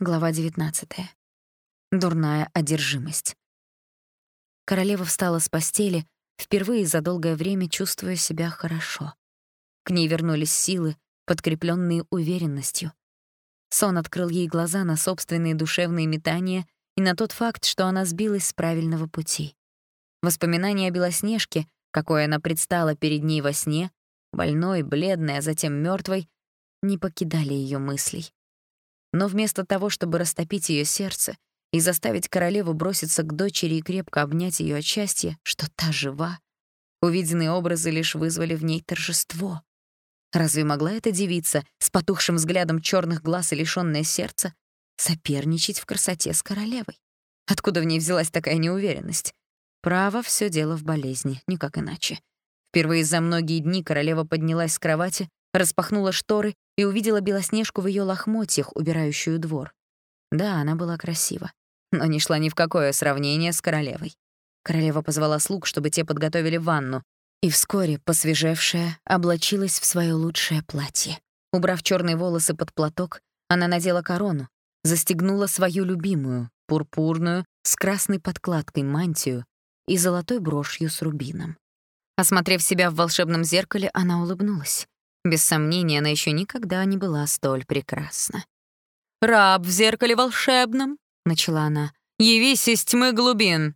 Глава 19. Дурная одержимость. Королева встала с постели, впервые за долгое время чувствуя себя хорошо. К ней вернулись силы, подкрепленные уверенностью. Сон открыл ей глаза на собственные душевные метания и на тот факт, что она сбилась с правильного пути. Воспоминания о Белоснежке, какой она предстала перед ней во сне, больной, бледной, а затем мертвой, не покидали ее мыслей. Но вместо того, чтобы растопить ее сердце и заставить королеву броситься к дочери и крепко обнять ее от счастья, что та жива, увиденные образы лишь вызвали в ней торжество. Разве могла эта девица с потухшим взглядом черных глаз и лишённое сердца соперничать в красоте с королевой? Откуда в ней взялась такая неуверенность? Право, все дело в болезни, никак иначе. Впервые за многие дни королева поднялась с кровати, распахнула шторы и увидела Белоснежку в ее лохмотьях, убирающую двор. Да, она была красива, но не шла ни в какое сравнение с королевой. Королева позвала слуг, чтобы те подготовили ванну, и вскоре, посвежевшая, облачилась в свое лучшее платье. Убрав черные волосы под платок, она надела корону, застегнула свою любимую, пурпурную, с красной подкладкой мантию и золотой брошью с рубином. Осмотрев себя в волшебном зеркале, она улыбнулась. Без сомнения, она еще никогда не была столь прекрасна. «Раб в зеркале волшебном», — начала она, — «явись из тьмы глубин».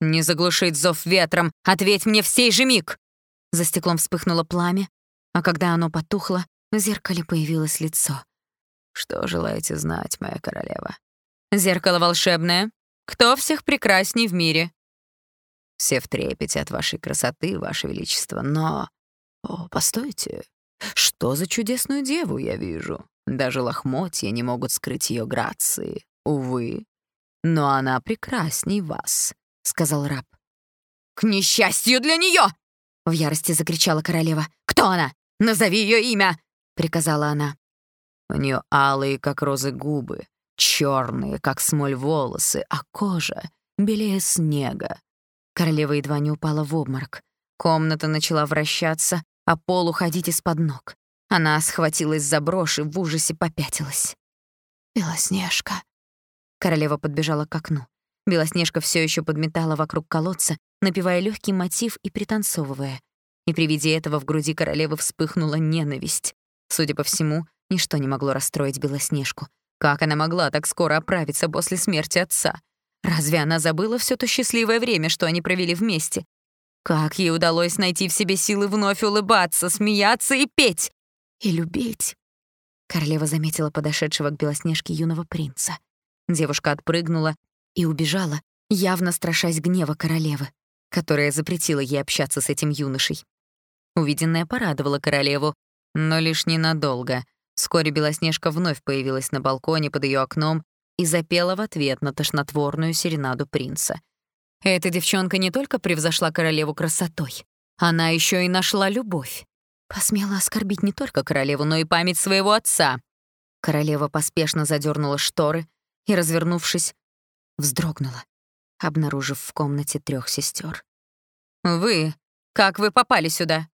«Не заглушить зов ветром, ответь мне в сей же миг!» За стеклом вспыхнуло пламя, а когда оно потухло, в зеркале появилось лицо. «Что желаете знать, моя королева?» «Зеркало волшебное. Кто всех прекрасней в мире?» «Все в трепете от вашей красоты, ваше величество, но...» «О, постойте, что за чудесную деву я вижу? Даже лохмотья не могут скрыть ее грации. Увы. Но она прекрасней вас, — сказал раб. «К несчастью для нее! В ярости закричала королева. «Кто она? Назови ее имя!» — приказала она. У нее алые, как розы, губы, черные, как смоль волосы, а кожа белее снега. Королева едва не упала в обморок. Комната начала вращаться, а пол уходить из-под ног. Она схватилась за брошь и в ужасе попятилась. «Белоснежка». Королева подбежала к окну. Белоснежка все еще подметала вокруг колодца, напевая легкий мотив и пританцовывая. И при виде этого в груди королевы вспыхнула ненависть. Судя по всему, ничто не могло расстроить Белоснежку. Как она могла так скоро оправиться после смерти отца? Разве она забыла все то счастливое время, что они провели вместе? Как ей удалось найти в себе силы вновь улыбаться, смеяться и петь? И любить? Королева заметила подошедшего к Белоснежке юного принца. Девушка отпрыгнула и убежала, явно страшась гнева королевы, которая запретила ей общаться с этим юношей. Увиденное порадовало королеву, но лишь ненадолго. Вскоре Белоснежка вновь появилась на балконе под ее окном и запела в ответ на тошнотворную серенаду принца — эта девчонка не только превзошла королеву красотой, она еще и нашла любовь. Посмела оскорбить не только королеву, но и память своего отца. Королева поспешно задернула шторы и, развернувшись, вздрогнула, обнаружив в комнате трех сестер. «Вы? Как вы попали сюда?»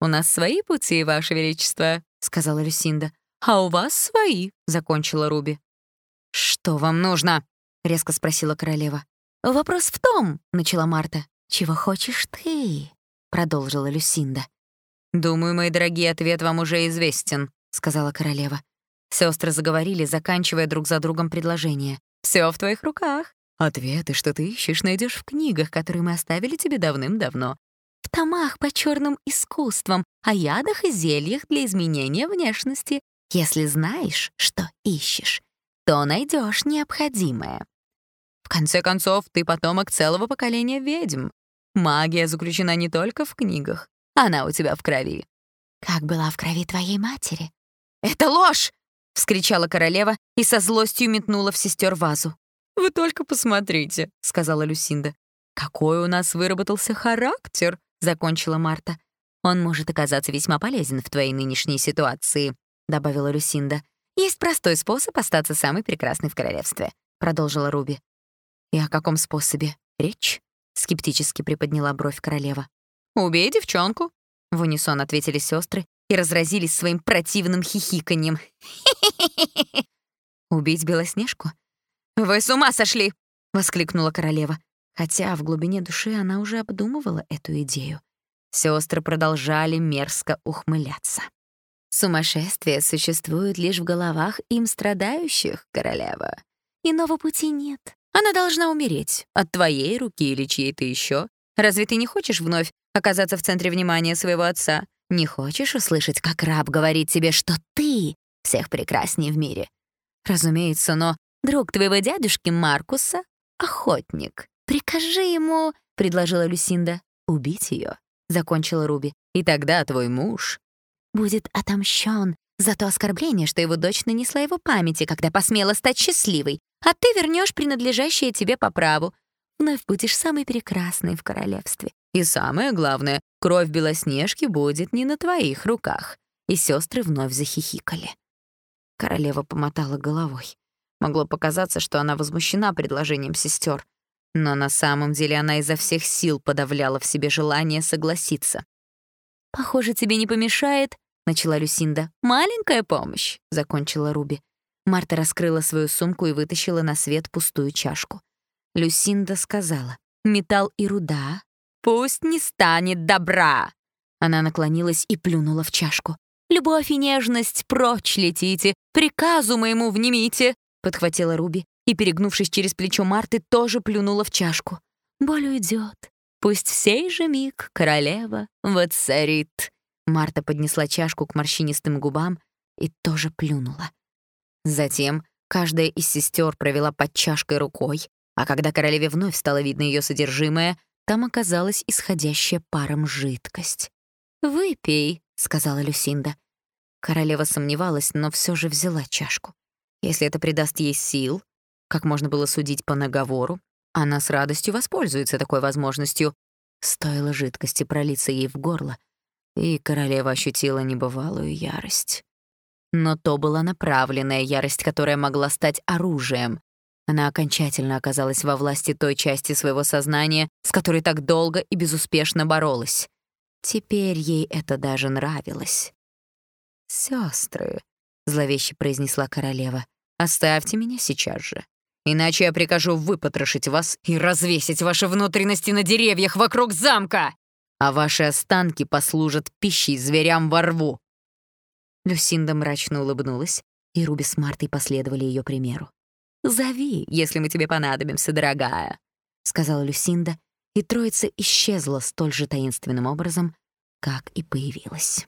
«У нас свои пути, Ваше Величество», — сказала Люсинда. «А у вас свои», — закончила Руби. «Что вам нужно?» — резко спросила королева. «Вопрос в том», — начала Марта. «Чего хочешь ты?» — продолжила Люсинда. «Думаю, мои дорогие, ответ вам уже известен», — сказала королева. Сестры заговорили, заканчивая друг за другом предложение. Все в твоих руках. Ответы, что ты ищешь, найдешь в книгах, которые мы оставили тебе давным-давно. В томах по черным искусствам, о ядах и зельях для изменения внешности. Если знаешь, что ищешь, то найдешь необходимое конце концов, ты потомок целого поколения ведьм. Магия заключена не только в книгах, она у тебя в крови. Как была в крови твоей матери? Это ложь! вскричала королева и со злостью метнула в сестер вазу. Вы только посмотрите, сказала Люсинда. Какой у нас выработался характер, закончила Марта. Он может оказаться весьма полезен в твоей нынешней ситуации, добавила Люсинда. Есть простой способ остаться самой прекрасной в королевстве, продолжила Руби. «И о каком способе речь?» — скептически приподняла бровь королева. «Убей девчонку!» — в унисон ответили сестры и разразились своим противным хихиканьем. Убить Белоснежку? «Вы с ума сошли!» — воскликнула королева, хотя в глубине души она уже обдумывала эту идею. Сестры продолжали мерзко ухмыляться. «Сумасшествие существует лишь в головах им страдающих, королева. Иного пути нет. Она должна умереть от твоей руки или чьей-то еще. Разве ты не хочешь вновь оказаться в центре внимания своего отца? Не хочешь услышать, как раб говорит тебе, что ты всех прекрасней в мире? Разумеется, но друг твоего дядюшки Маркуса — охотник. Прикажи ему, — предложила Люсинда, — убить ее, — закончила Руби. И тогда твой муж будет отомщен за то оскорбление, что его дочь нанесла его памяти, когда посмела стать счастливой, а ты вернешь принадлежащее тебе по праву. Вновь будешь самой прекрасной в королевстве. И самое главное, кровь Белоснежки будет не на твоих руках. И сестры вновь захихикали. Королева помотала головой. Могло показаться, что она возмущена предложением сестер, но на самом деле она изо всех сил подавляла в себе желание согласиться. «Похоже, тебе не помешает», — начала Люсинда. «Маленькая помощь», — закончила Руби. Марта раскрыла свою сумку и вытащила на свет пустую чашку. Люсинда сказала, «Металл и руда пусть не станет добра». Она наклонилась и плюнула в чашку. «Любовь и нежность прочь летите, приказу моему внимите», подхватила Руби и, перегнувшись через плечо Марты, тоже плюнула в чашку. «Боль уйдет, пусть в сей же миг королева воцарит». Марта поднесла чашку к морщинистым губам и тоже плюнула. Затем каждая из сестер провела под чашкой рукой, а когда королеве вновь стало видно ее содержимое, там оказалась исходящая паром жидкость. «Выпей», — сказала Люсинда. Королева сомневалась, но все же взяла чашку. Если это придаст ей сил, как можно было судить по наговору, она с радостью воспользуется такой возможностью. Стоило жидкости пролиться ей в горло, и королева ощутила небывалую ярость. Но то была направленная ярость, которая могла стать оружием. Она окончательно оказалась во власти той части своего сознания, с которой так долго и безуспешно боролась. Теперь ей это даже нравилось. «Сёстры», — зловеще произнесла королева, — «оставьте меня сейчас же, иначе я прикажу выпотрошить вас и развесить ваши внутренности на деревьях вокруг замка, а ваши останки послужат пищей зверям во рву». Люсинда мрачно улыбнулась, и Руби с Мартой последовали ее примеру. «Зови, если мы тебе понадобимся, дорогая», — сказала Люсинда, и троица исчезла столь же таинственным образом, как и появилась.